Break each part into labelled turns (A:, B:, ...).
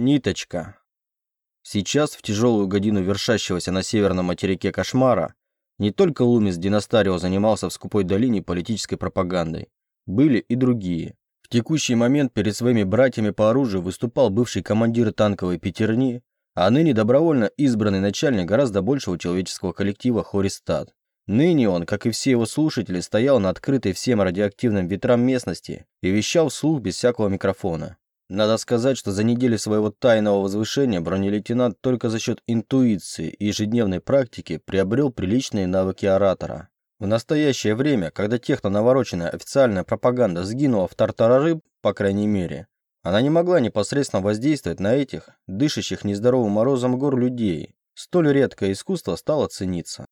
A: Ниточка. Сейчас, в тяжелую годину вершащегося на северном материке кошмара, не только Лумис Династарио занимался в скупой долине политической пропагандой. Были и другие. В текущий момент перед своими братьями по оружию выступал бывший командир танковой пятерни, а ныне добровольно избранный начальник гораздо большего человеческого коллектива Хористат. Ныне он, как и все его слушатели, стоял на открытой всем радиоактивным ветрам местности и вещал вслух без всякого микрофона. Надо сказать, что за неделю своего тайного возвышения бронелейтенант только за счет интуиции и ежедневной практики приобрел приличные навыки оратора. В настоящее время, когда техно-навороченная официальная пропаганда сгинула в тартарары, по крайней мере, она не могла непосредственно воздействовать на этих, дышащих нездоровым морозом гор людей. Столь редкое искусство стало цениться.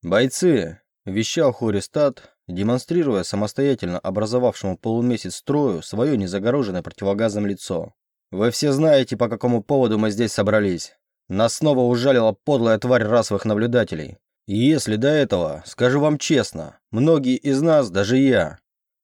A: «Бойцы!» – вещал Хористат, демонстрируя самостоятельно образовавшему полумесяц строю свое незагороженное противогазом лицо. «Вы все знаете, по какому поводу мы здесь собрались. Нас снова ужалила подлая тварь расовых наблюдателей. И если до этого, скажу вам честно, многие из нас, даже я,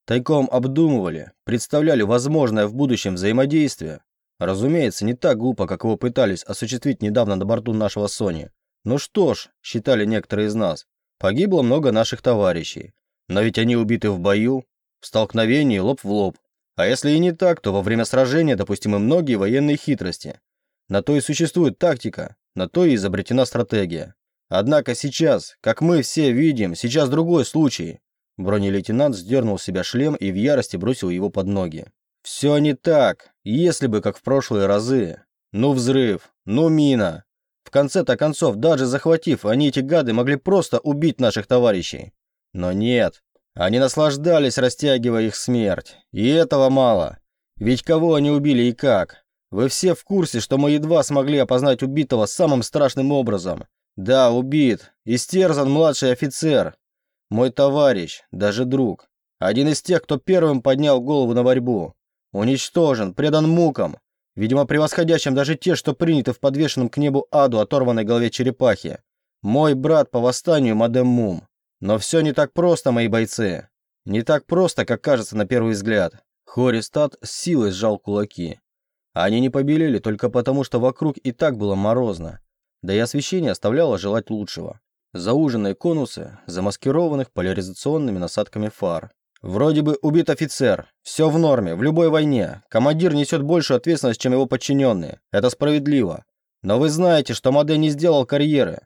A: тайком обдумывали, представляли возможное в будущем взаимодействие, разумеется, не так глупо, как его пытались осуществить недавно на борту нашего Сони. Ну что ж, считали некоторые из нас, погибло много наших товарищей, но ведь они убиты в бою, в столкновении лоб в лоб. А если и не так, то во время сражения допустимы многие военные хитрости. На то и существует тактика, на то и изобретена стратегия. Однако сейчас, как мы все видим, сейчас другой случай. Бронелейтенант сдернул с себя шлем и в ярости бросил его под ноги. Все не так, если бы как в прошлые разы. Ну взрыв, ну мина. В конце-то концов, даже захватив, они эти гады могли просто убить наших товарищей. Но нет, они наслаждались, растягивая их смерть. И этого мало. Ведь кого они убили и как? Вы все в курсе, что мы едва смогли опознать убитого самым страшным образом. Да, убит. Истерзан младший офицер. Мой товарищ, даже друг. Один из тех, кто первым поднял голову на борьбу. Уничтожен, предан мукам. Видимо, превосходящим даже те, что приняты в подвешенном к небу аду оторванной голове черепахи. Мой брат по восстанию Мадем Мум. Но все не так просто, мои бойцы. Не так просто, как кажется на первый взгляд. Хористат с силой сжал кулаки. Они не побелели только потому, что вокруг и так было морозно. Да и освещение оставляло желать лучшего. Зауженные конусы, замаскированных поляризационными насадками фар. Вроде бы убит офицер. Все в норме, в любой войне. Командир несет большую ответственность, чем его подчиненные. Это справедливо. Но вы знаете, что Маде не сделал карьеры.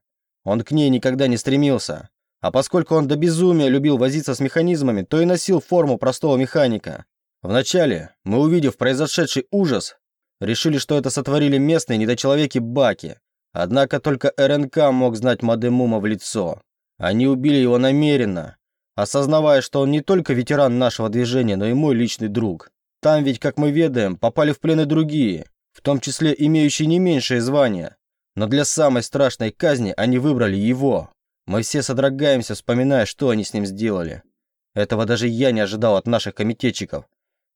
A: Он к ней никогда не стремился. А поскольку он до безумия любил возиться с механизмами, то и носил форму простого механика. Вначале мы, увидев произошедший ужас, решили, что это сотворили местные недочеловеки-баки. Однако только РНК мог знать Мадемума в лицо. Они убили его намеренно, осознавая, что он не только ветеран нашего движения, но и мой личный друг. Там ведь, как мы ведаем, попали в плен и другие, в том числе имеющие не меньшее звание. Но для самой страшной казни они выбрали его. Мы все содрогаемся, вспоминая, что они с ним сделали. Этого даже я не ожидал от наших комитетчиков.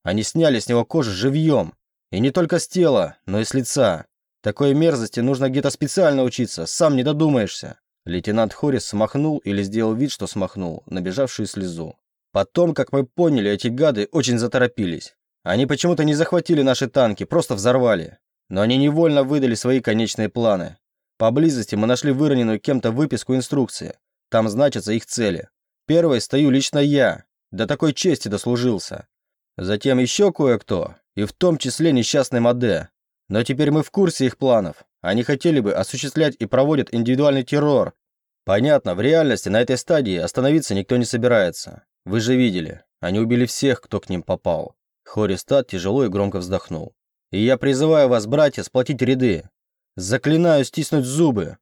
A: Они сняли с него кожу живьем. И не только с тела, но и с лица. Такой мерзости нужно где-то специально учиться, сам не додумаешься. Лейтенант Хорис смахнул или сделал вид, что смахнул, набежавшую слезу. Потом, как мы поняли, эти гады очень заторопились. Они почему-то не захватили наши танки, просто взорвали. Но они невольно выдали свои конечные планы. Поблизости мы нашли выроненную кем-то выписку инструкции. Там значатся их цели. Первой стою лично я. До такой чести дослужился. Затем еще кое-кто, и в том числе несчастный Маде. Но теперь мы в курсе их планов. Они хотели бы осуществлять и проводят индивидуальный террор. Понятно, в реальности на этой стадии остановиться никто не собирается. Вы же видели, они убили всех, кто к ним попал. Хористат тяжело и громко вздохнул. И я призываю вас, братья, сплотить ряды. Заклинаю стиснуть зубы.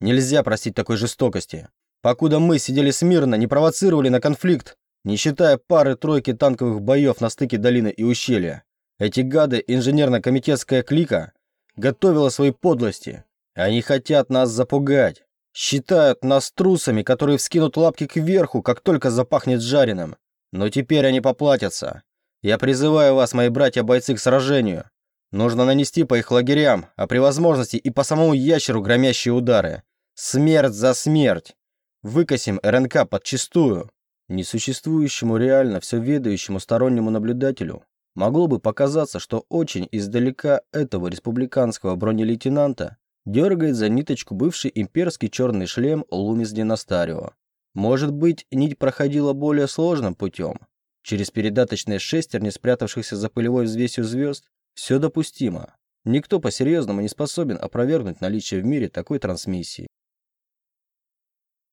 A: Нельзя простить такой жестокости. Покуда мы сидели смирно, не провоцировали на конфликт, не считая пары-тройки танковых боев на стыке долины и ущелья. Эти гады, инженерно-комитетская клика, готовила свои подлости. Они хотят нас запугать. Считают нас трусами, которые вскинут лапки кверху, как только запахнет жареным. Но теперь они поплатятся. Я призываю вас, мои братья-бойцы, к сражению. Нужно нанести по их лагерям, а при возможности и по самому ящеру громящие удары. Смерть за смерть. Выкосим РНК подчистую. Несуществующему реально все ведающему стороннему наблюдателю Могло бы показаться, что очень издалека этого республиканского бронелейтенанта дергает за ниточку бывший имперский черный шлем Лумис Династарио. Может быть, нить проходила более сложным путем. Через передаточные шестерни, спрятавшихся за пылевой взвесью звезд, все допустимо. Никто по-серьезному не способен опровергнуть наличие в мире такой трансмиссии.